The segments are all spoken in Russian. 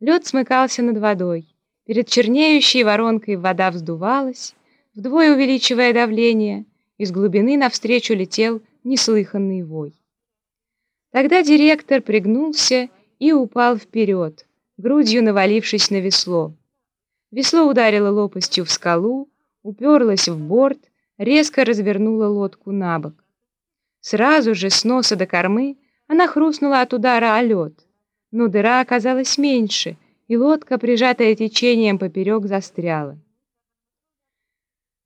Лед смыкался над водой. Перед чернеющей воронкой вода вздувалась, вдвое увеличивая давление, из глубины навстречу летел неслыханный вой. Тогда директор пригнулся и упал вперед, грудью навалившись на весло. Весло ударило лопастью в скалу, уперлось в борт, резко развернуло лодку на бок. Сразу же с носа до кормы она хрустнула от удара о лед, но дыра оказалась меньше, и лодка, прижатая течением поперек, застряла.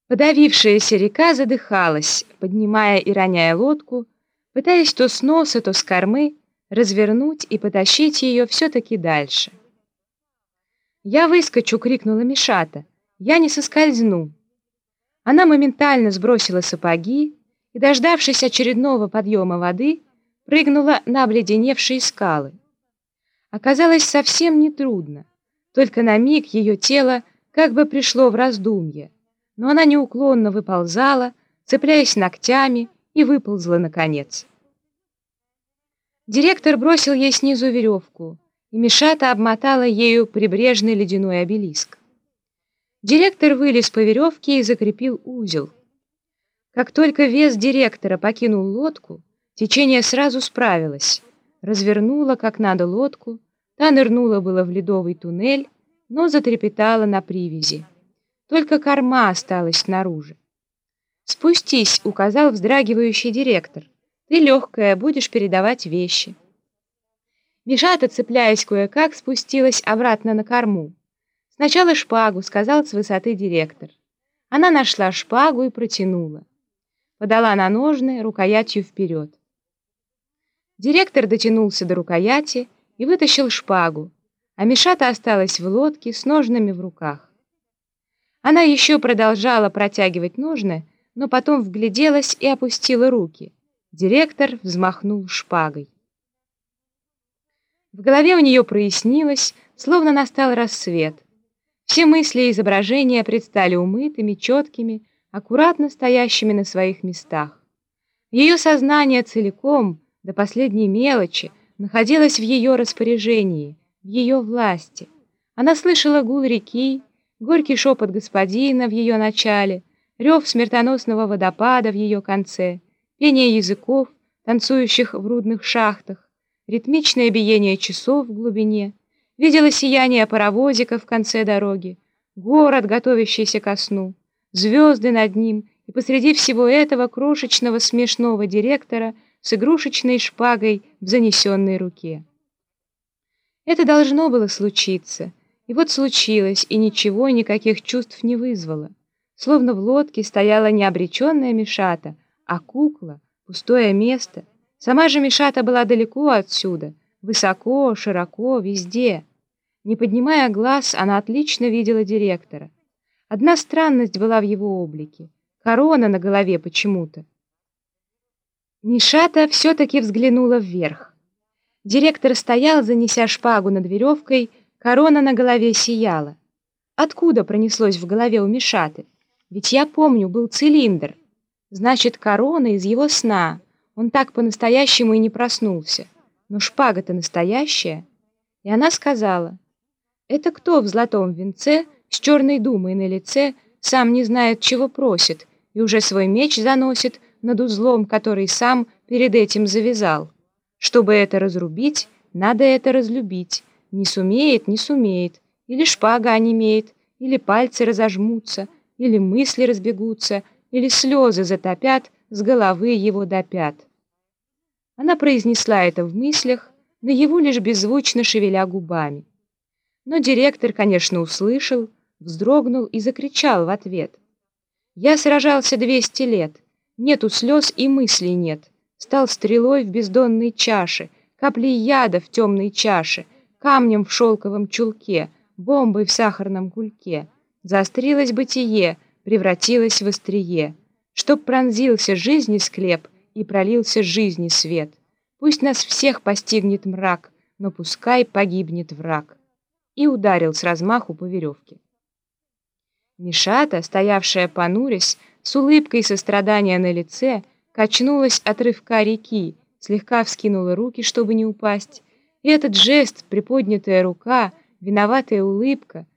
Подавившаяся река задыхалась, поднимая и роняя лодку, пытаясь то с носа, то с кормы развернуть и потащить ее все-таки дальше. «Я выскочу!» — крикнула Мишата. «Я не соскользну!» Она моментально сбросила сапоги и, дождавшись очередного подъема воды, прыгнула на обледеневшие скалы. Оказалось совсем нетрудно, только на миг ее тело как бы пришло в раздумье, но она неуклонно выползала, цепляясь ногтями, и выползла наконец. Директор бросил ей снизу веревку, и Мишата обмотала ею прибрежный ледяной обелиск. Директор вылез по веревке и закрепил узел. Как только вес директора покинул лодку, течение сразу справилось, развернуло как надо лодку, та нырнула было в ледовый туннель, но затрепетала на привязи. Только корма осталась снаружи. «Спустись», — указал вздрагивающий директор. «Ты легкая, будешь передавать вещи». Мишата, цепляясь кое-как, спустилась обратно на корму. «Сначала шпагу», — сказал с высоты директор. Она нашла шпагу и протянула подала на ножны рукоятью вперед. Директор дотянулся до рукояти и вытащил шпагу, а Мишата осталась в лодке с ножнами в руках. Она еще продолжала протягивать ножны, но потом вгляделась и опустила руки. Директор взмахнул шпагой. В голове у нее прояснилось, словно настал рассвет. Все мысли и изображения предстали умытыми, четкими, аккуратно стоящими на своих местах. Ее сознание целиком, до последней мелочи, находилось в ее распоряжении, в ее власти. Она слышала гул реки, горький шепот господина в ее начале, рев смертоносного водопада в ее конце, пение языков, танцующих в рудных шахтах, ритмичное биение часов в глубине, видела сияние паровозика в конце дороги, город, готовящийся ко сну, звезды над ним, и посреди всего этого крошечного смешного директора с игрушечной шпагой в занесенной руке. Это должно было случиться, и вот случилось, и ничего, никаких чувств не вызвало. Словно в лодке стояла не обреченная Мишата, а кукла, пустое место. Сама же Мишата была далеко отсюда, высоко, широко, везде. Не поднимая глаз, она отлично видела директора. Одна странность была в его облике. Корона на голове почему-то. Мишата все-таки взглянула вверх. Директор стоял, занеся шпагу над веревкой, корона на голове сияла. Откуда пронеслось в голове у Мишаты? Ведь я помню, был цилиндр. Значит, корона из его сна. Он так по-настоящему и не проснулся. Но шпага-то настоящая. И она сказала, «Это кто в золотом венце с черной думой на лице, сам не знает, чего просит, и уже свой меч заносит над узлом, который сам перед этим завязал. Чтобы это разрубить, надо это разлюбить. Не сумеет, не сумеет. Или шпага онемеет, или пальцы разожмутся, или мысли разбегутся, или слезы затопят с головы его до пят. Она произнесла это в мыслях, наяву лишь беззвучно шевеля губами. Но директор, конечно, услышал, вздрогнул и закричал в ответ. «Я сражался двести лет, нету слез и мыслей нет, стал стрелой в бездонной чаше, каплей яда в темной чаше, камнем в шелковом чулке, бомбой в сахарном кульке. Заострилось бытие, превратилось в острие, чтоб пронзился жизни склеп и пролился жизни свет. Пусть нас всех постигнет мрак, но пускай погибнет враг. И ударил с размаху по веревке. Мишата, стоявшая понурясь, с улыбкой сострадания на лице, качнулась от рывка реки, слегка вскинула руки, чтобы не упасть, и этот жест, приподнятая рука, виноватая улыбка,